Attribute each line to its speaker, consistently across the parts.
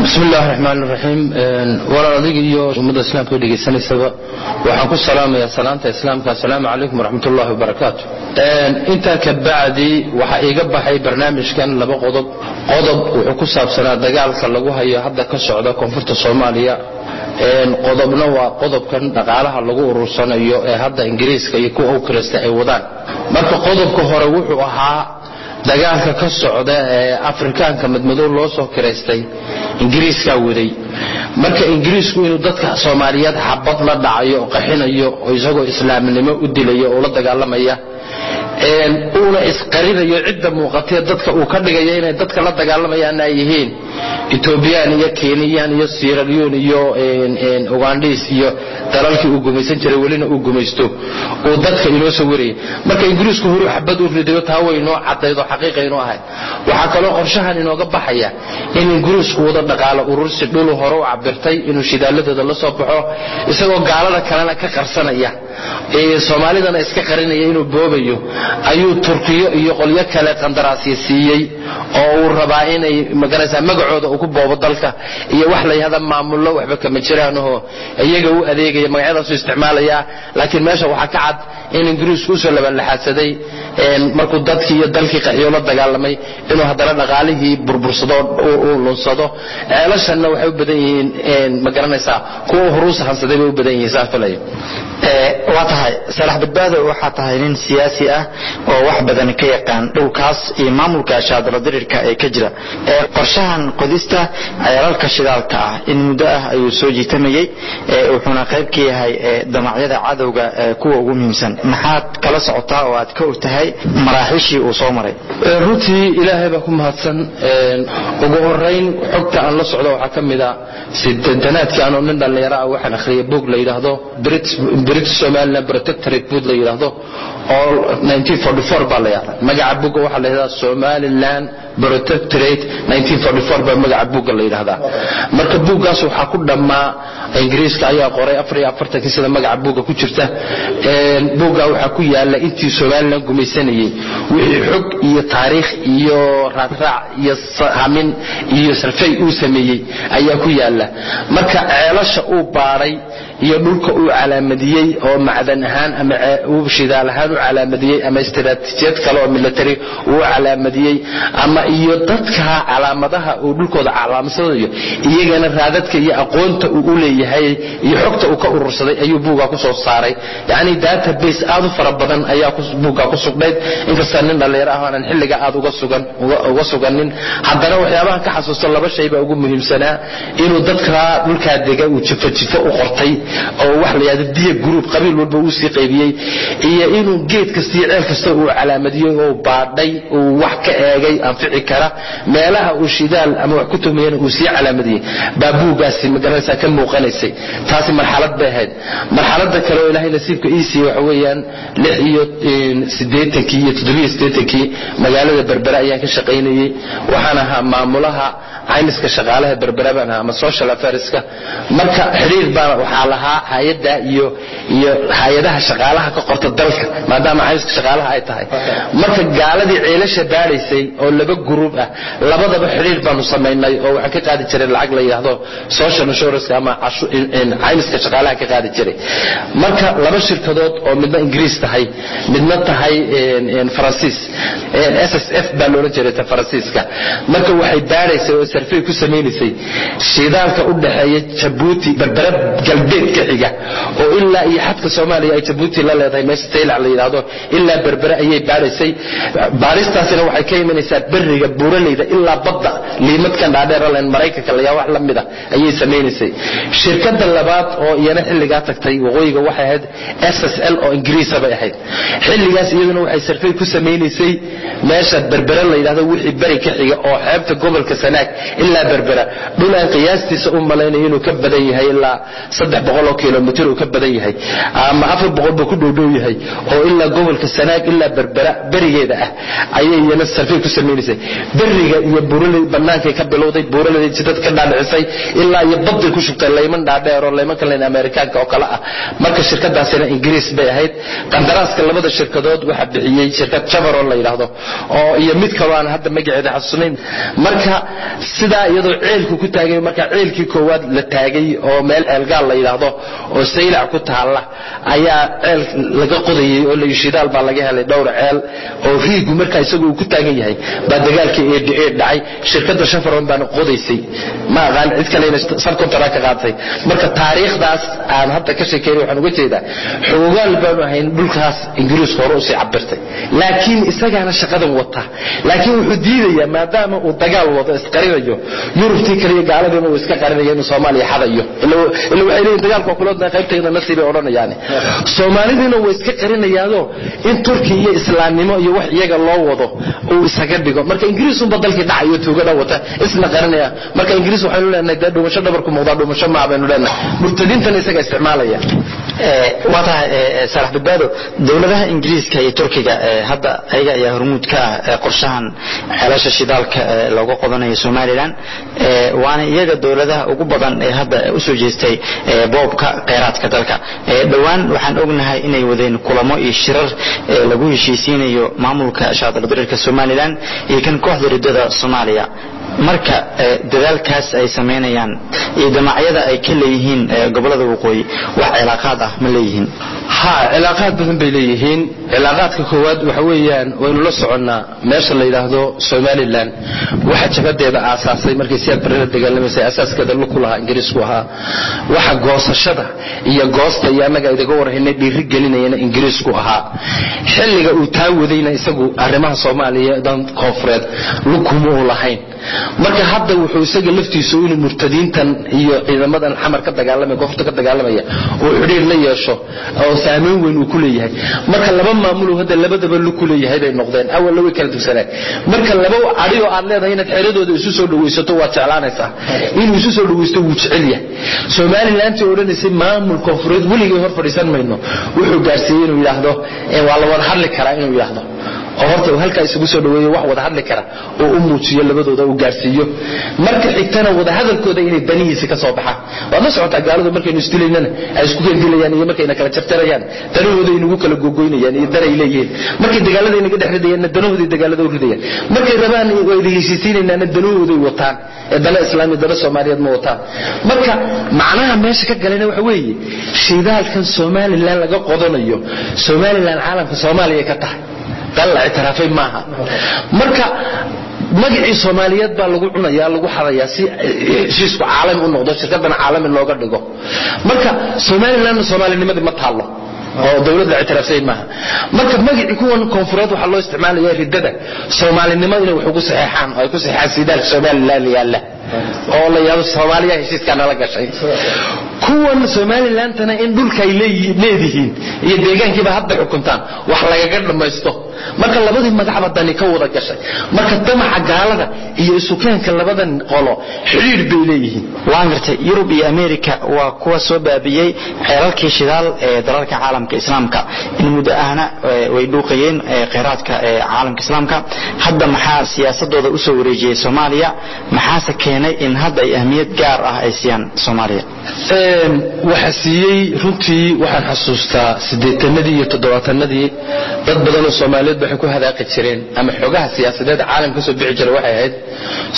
Speaker 1: bismi illaahi raxmaan raxiim walaal adiga iyo ummadda islaamka dhegaysanaysaba waxaan ku salaamayaa salaanta islaamka. Assalaamu calaykum waraxmat ullahi wabarakaatu intaa ka waxaa iiga baxay barnaamijkan laba qodob. Qodob wuxuu ku saabsanaa dagaalka lagu hayo hadda ka socda koonfurta soomaaliya. Qodobna waa qodobkan dhaqaalaha lagu urursanayo ee hadda ingiriiska iyo kuwa u kiraysta ay wadaan. Marka qodobka hore wuxuu ahaa dagaalka ka socda ee afrikaanka madmadow loo soo kiraystay ingiriiskaa waday. Marka ingiriisku inuu dadka soomaaliyeed xabad la dhacayo qaxinayo oo isagoo islaamnimo u dilayo oo la dagaalamaya uuna isqarinayo cidda muuqatee dadka uu ka dhigayo inay dadka la dagaalamayaan ay yihiin etoobiyaan iyo keniyaan iyo sieraleon iyo ugandhiis iyo dalalkii uu gumaysan jiray welina uu gumaysto. Uu dadka inoo soo warayay marka ingiriisku horu xabad u ridayo taa way inoo cadaydo xaqiiqa inoo ahayd. Waxaa kaloo qorshahan inooga baxaya in ingiriisku wada dhaqaalo urursi dhulu hore u cabirtay inuu shidaaladooda la baxo isagoo gaalada kalena ka qarsanaya. Soomaalidana iska qarinaya inuu boobayo. Ayuu turkiyo iyo qolyo kale qandaraasya siiyey oo uu rabaa inay magaraysaa magacooda uu ku boobo dalka iyo wax la yahda maamullo waxba kama jiraanahoo iyaga u adeegaya magacyadaasu isticmaalaya laakiin meesha waxaa ka cad in ingiriisku u soo labanlaxaadsaday markuu dadkii iyo dalkii qaxiyo la dagaalamay inuu haddana dhaqaalihii burbursado uu lunsado. Ceelashanna waxay u badan yihiin ma garanaysaa kuwa huruusa hansaday bay u badan yihiin saa filaya
Speaker 2: waa tahay salax badbaado waxaa tahay nin siyaasi ah oo wax badan ka yaqaan dhulkaas iyo maamulka shaadalo dirirka ee ka jira. Qorshahan qodista ceelalka shidaalka ah. In muddo ah ayuu soo jiitamayey wuxuuna qayb ka yahay damacyada cadowga kuwa ugu muhiimsan. Maxaad kala socotaa oo aad ka og tahay maraaxiishii uu soo maray?
Speaker 1: Runtii ilaahay baa ku mahadsan ugu horayn xogta aan la socdo waxaa ka mid a sideetanaadkii anoo nin dhallinyaro ah waxaan akhriyay boog la yidhaahdo british somaliland protectorate bood la yidhaahdo oo 1944 baa la yaqaan magaca buga waxaa la yidhahdaa somaliland protectorate 1944 baa magaca buga la yidhahdaa marka buuggaas waxaa ku dhammaa ingiriiska ayaa qoray sida magaca buugga ku jirta. Buugga waxaa ku yaalla intii somaliland gumaysanayey wixii xog iyo taariikh iyo raadraac iyo hamin iyo sarfay uu sameeyey ayaa ku yaalla marka ceelasha uu baadhay iyo dhulka uu calaamadiyey oo macdan ahaan ama shidaal ahaan u calaamadiyey ama istaraatiijiyad kale oo military uu calaamadiyey ama iyo dadka calaamadaha uu dhulkooda calaamasadayo iyagana raadadka iyo aqoonta uu u leeyahay iyo xogta uu ka urursaday ayuu buugga ku soo saaray. Yacni database aad u fara badan ayaa buugga ku sugnayd. Inkasta nin dhallinyaro ah aanan xilliga aad uga sugan uga suganin haddana waxyaabahan ka xasuusto laba shay baa ugu muhiimsanaa. Inuu dadka dhulkaa dega uu jifo jifo u qortay oo wax la yidhahdo diya group qabiil walba uu sii qaybiyey. Iyo inuu geed kasta iyo ceel kasta uu calaamadiyey oo baadhay uu wax ka eegay anfici kara meelaha uu shidaal ama wax ku tuhmayana uu sii calaamadiyey baa buuggaasi ma garanaysaa ka muuqanaysay. Taasi marxalad bay ahayd. Marxaladda kale oo ilaahay nasiibka ii siiyey waxa weeyaan lix iyo siddeetankii iyo toddobiyo siddeetankii magaalada berbere ayaan ka shaqaynayey waxaan ahaa maamulaha caymiska shaqaalaha berbere baan ahaa ama social affairska. Marka xidhiir baa waxaa lahaa hay'adda iyo iyo hay'adaha shaqaalaha ka qorta dalka maadaama caymiska shaqaalaha ay tahay. Marka gaaladii ceelasha baadhaysay oo laba gruub ah. Labadaba xidhiir baanu samaynay oo waxaan ka qaadi jiray lacag la yidhaahdo social insurance ama caymiska shaqaalaha ka qaadi jiray. Marka laba shirkadood oo midna ingiriis tahay midna tahay faransiis. S s f baa loolan jiray ta faransiiska. Marka waxay baadhaysay oo sarfey ku samaynaysay shidaalka u dhaxeeya jabuuti berbere galbeed ka xiga oo ilaa iyo xadka soomaaliya ay jabuuti la leedahay meesha saylac la yidhaahdo ilaa berbere ayay baadhaysay. Baadhistaasina waxay ka imanaysaa beriga buuraleyda ilaa badda liimadkan dhaadheer len maraykanka layaa wax la mida ayay samaynaysay shirkadda labaad oo iyana xilligaa tagtay waqooyiga waxay ahayd s s l oo ingiriisa bay ahayd xilligaas iyaduna waxay sarfey ku samaynaysay meesha berbere la yidhahdo wixii beri ka xiga oo xeebta gobolka sanaag ilaa berbera dhul aan qiyaastiisa u malaynayo inuu ka badan yahay ilaa boqol oo kilomitir uu ka badan yahay ama afar boqol buu ku dhowdhow yahay oo ilaa gobolka sanaag ilaa berbera berigeeda ah ayay iyana sarfey ku samaynaysay beriga iyo buuraley bannaankay ka bilowday buuraley jidad ka dhaadhicisay ilaa iyo badday ku shubtay layman dhaadheer oo laymanka leen amerikaanka oo kale ah. Marka shirkadaasina ingiriis bay ahayd. Qandaraaska labada shirkadood waxaa bixiyey shirkad jabaron la yidhaahdo oo iyo mid kaloo aan hadda magaceeda xasuusnayn. Marka sidaa iyadoo ceelku ku taagay marka ceelkii koowaad la taagay oo meel ceelgaal la yidhaahdo oo saylac ku taalla ayaa ceel laga qodayey oo layi shidaal baa laga helay dhowr ceel oo riigu markaa isagu uu ku taagan yahay dagaalkii eed dhacay shirkadda shafaron baana qodaysay ma aqaan cid kalena sabkontara ka qaatay. Marka taariikhdaas aan hadda ka sheekeynay waxaan uga jeedaa xoogaal baanu ahayn dhulkaas ingiriisku hore u sii cabirtay laakiin isagaana shaqadan wata. Laakiin wuxuu diidayaa maadaama uu dagaal wado isqarinayo. Yurubtii kale iyo gaaladiina uu iska qarinaya inuu soomaaliya xadayo. Ila waxay leeyihiin dagaalka kuloodna qaybtayda nasiibay odhanayaani. Soomaalidiina way iska qarinayaanoo in turki iyo islaamnimo iyo wax iyaga loo wado uu isaga dhigo marka ingiriisunba dalkii dhacayo tuugada wata isna qarinaya marka ingiriis waxaynu leenahay dee dhuumasho dhabarku muuqdaa dhuumasho maa baynu leenahay murtadiintana isaga isticmaalaya
Speaker 2: saalax badbaado. Dowladaha ingiriiska iyo turkiga hadda ayaga ayaa hormuud ka ah qorshahan ceelasha shidaalka looga qodanayo somalilan waana iyaga dowladaha ugu badan ee hadda u soo jeestay boobka kheyraadka dalka. Dhowaan waxaan ognahay inay wadeen kulamo iyo shirar lagu heshiisiinayo maamulka shaadaldarirka somalilan iyo kan kooxda ridada soomaaliya marka dadaalkaas ay samaynayaan iyo damacyada ay ka leeyihiin gobollada waqooyi wax cilaaqaad ah ma leeyihiin.
Speaker 1: Ha cilaaqaad badan bay leeyihiin. Cilaaqaadka koowaad waxa weeyaan waynu la soconnaa meesha la yidhaahdo somalilan waxa jabadeeda aasaasay markay siyaad barrera dagaalamaysay asaaskeeda lug lahaa ingiriisku ahaa. Waxa goosashada iyo goosta iyo annaga idaga warhaynay dhiiri gelinayana ingiriisku ahaa. Xilliga uu taa isagu arrimaha soomaaliya dan koonfureed lug kuma uu lahayn marka hadda wuxuu isaga laftiisu inuu murtadiintan iyo ciidamadan xamar ka dagaalamaya koonfurta ka dagaalamaya uu xidhiir la yeesho oo saameyn weyn uu ku leeyahay. Marka laba maamulu hadda labadaba lug ku leeyahay bay noqdeen. Awalna way kala dugsanaan marka laba cadhi oo aad leedahay inaad xeradooda isu soo dhawaysato waad jeclaanaysaa. Inuu isu soo dhawaysto wuu jecel yahay. Somalilantii odhanaysay maamul koonfureed weligay hor fadhiisan mayno wuxuu gaarsiiyey inuu yidhaahdo waa la wada hadli karaa inuu yidhaahdo oo horta halkaa isugu soo dhaweeyo wax wada hadli kara oo u muujiyo labadooda uu gaarsiiyo. Marka xigtana wada hadalkooda inay danihiisi ka soo baxaan waad la socotaa gaaladu markaynu isdilaynana ay isku kendilayaan iyo markayna kala jarjarayaan danahooda inagu kala gogoynayaan iyo danay leeyihiin. Markay dagaalada inaga dhex ridayaanna danahooday dagaalada u ridayaan markay rabaan wayda heshiisiinaynaana danahooday wataan. Ee dana islaami dana soomaaliyeed ma wataan. Marka macnaha meesha ka galayna waxa weeye shidaalkan somalilan laga qodanayo somalilan caalamka soomaaliya ka tahay dal la ictiraafay maaha. Marka magacii soomaaliyeed baa lagu cunaya lagu xadayaa si heshiisku caalami u noqdo shirkadana caalami looga dhigo. Marka somalilanna soomaalinimadii ma taallo oo dowlad la ictiraafsayn maaha. Marka magacii kuwan koonfureed waxaa loo isticmaalaya ridada soomaalinimo inay ugu saxeexaan oo ay ku saxeexaan sidaalka somalilan yaalla oo la yidhahdo soomaaliya heshiiskaa gashay. Kuwan somalilandana in dhulka ay leedihiin iyo deegaankiiba hadda xukuntaan wax lagaga dhammaysto marka labadii magacba dani ka wada gashay. Marka damaca gaalada iyo isukeenka labadan qolo xidhiidh bay leeyihiin.
Speaker 2: Waan gartay yurub iyo america waa kuwa soo baabiyey xeelalkii shidaal ee dalalka caalamka islaamka. In muddo ahna way dhuuqayeen kheyraadka caalamka islaamka. Hadda maxaa siyaasadooda u soo wareejiyey soomaaliya? Maxaase keenay in hadda ay ahmiyad gaar ah ay siiyaan soomaaliya?
Speaker 1: Waxa siiyey runtii waxaan xasuustaa siddeetanadii iyo toddobaatanadii dad badanoo soomaaliyeed waxay ku hadaaqi jireen ama xogaha siyaasadeed caalam ka soo bixi jira waxay ahayd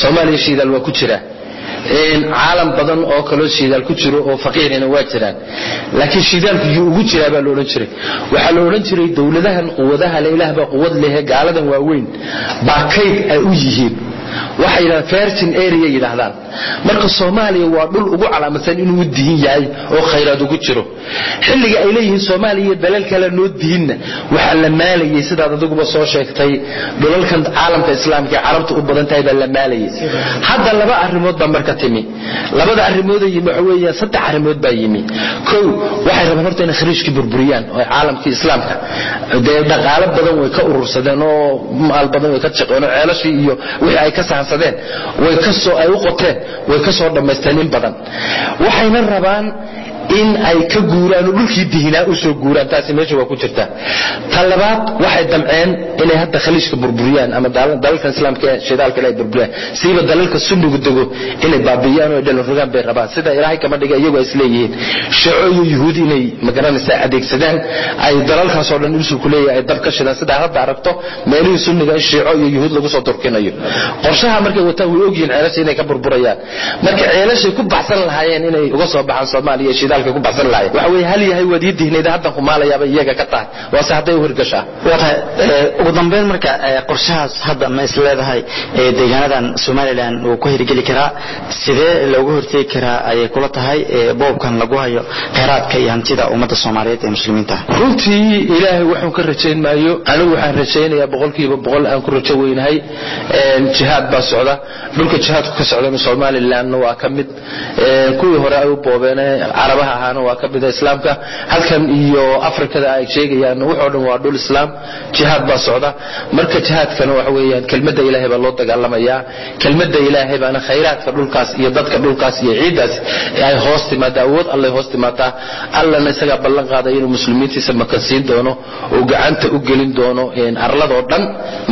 Speaker 1: soomaaliya shiidaal waa ku jira. Caalam badan oo kaloo shiidaal ku jiro oo faqiirina waa jiraan. Laakiin shiidaalku yuu ugu jiraa baa la odhan jiray. Waxaa la odhan jiray dowladahan quwadaha le ilaah baa quwad lehe gaaladan waaweyn. Baa kayd ay u yihiin waxay yidhahdaan virgin area yidhaahdaan. Marka soomaaliya waa dhul ugu calaamadsan inuu diin yahay oo khayraad ugu jiro. Xilliga ay leeyihiin soomaaliya iyo dalal kale noo diinna waxaa la maalayay sidaad adiguba soo sheegtay. Dhulalkan caalamka islaamka ee carabta u badan tahay baa la maalayay. Hadda laba arrimood baa marka timi. Labada arrimood yimi waxa weeyaan saddex arrimood baa yimi. Kow waxay rabaan horta inay khariijkii burburiyaan oo caalamkii islaamka dee dhaqaalo badan way ka urursadeen oo maal badan way ka jaqeen oo ceelashii iyo wixii ay ka sahansadeen way u qoteen way ka dhammaysteen in badan. Waxayna rabaan in ay ka guuraan oo dhulkii dihinaa u guuraan taasi meesha waa ku jirta. Ta labaad waxay damceen inay hadda khaliijka burburiyaan ama dalalkan islaamka ee shidaalka ay burburiyaan. Siiba dalalka sunnigu dego inay baabi'iyaan oo ay dhalanrogaan bay rabaan. Sida ilaahay kama dhiga iyagu ay isleeyihiin shico iyo yuhuud inay ma garanaysaa adeegsadaan ay dalalkaasoo dhan dhulsu ku ay dab ka shidaan. Sidaa hadda aragto meelihii sunniga in shiico iyo yuhuud lagu soo turkinayo. Qorshaha markay wataan way ogyihiin ceelasha inay ka burburayaan. Marka ceelashay ku baxsan lahaayeen inay uga soo baxaan soomaaliya shidaalkay ku baxsan lahaayeen waxa weeye hal yahay waad ii dihnayda haddan kumaalayaaba iyaga ka tahay. Waase hadday u hirgashaa
Speaker 2: waa tahay. Ugu dambeyn marka qorshahaas hadda ma is leedahay deegaanadan somalilan uu ku hirgeli karaa. Sidee looga hortegi karaa ayay kula tahay boobkan lagu hayo kheyraadka iyo hantida ummadda soomaaliyeed ee muslimiinta.
Speaker 1: Runtii ilaahay waxuun ka rajayn maayo. Anigu waxaan rajaynayaa boqolkiiba boqol aan ku rajo weynahay. Jihaad baa socda. Dhulka jihaadku ka socdana somalilanna waa ka mid. Kuwii hore ay u boobeen carabaha ahaana waa ka mid islaamka. Halkan iyo afrikada ay sheegayaan wuxoo dhan waa dhul islaam. Jihaad baa socda. Marka jihaadkana waxa weeyaan kelmadda ilaahay baa loo dagaalamayaa kelmadda ilaahay baana khayraadka dhulkaas iyo dadka dhulkaas iyo ciiddaas ay hoos timaada awood allay hoos timaadaa. Allana isagaa ballan qaaday inuu muslimiintiisa makansiin doono oo gacanta u gelin doono arladoo dhan.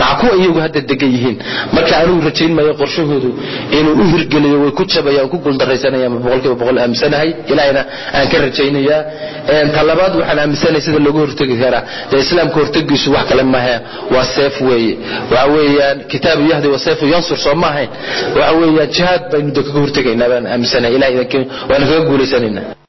Speaker 1: Maca kuwa iyagu hadda degan yihiin. Marka anigu rajayn maayo qorshahoodu inuu u hirgeliyo way ku jabayaan ku guuldaraysanayaan boqolkiiba boqol aaminsanahay ilaahayna aan ka rajaynayaa ta labaad waxaan aaminsanahay sida looga hortegi karaa islaamka hortegiisu wax kale maaha waa seef weeye waxa weeyaan kitaabu yahdi wa seefu yansur soo ma ahayn waxa weeyaan jihaad baynu de kaga hortegaynaa baan aaminsanahay ilahay waana kaga guulaysanaynaa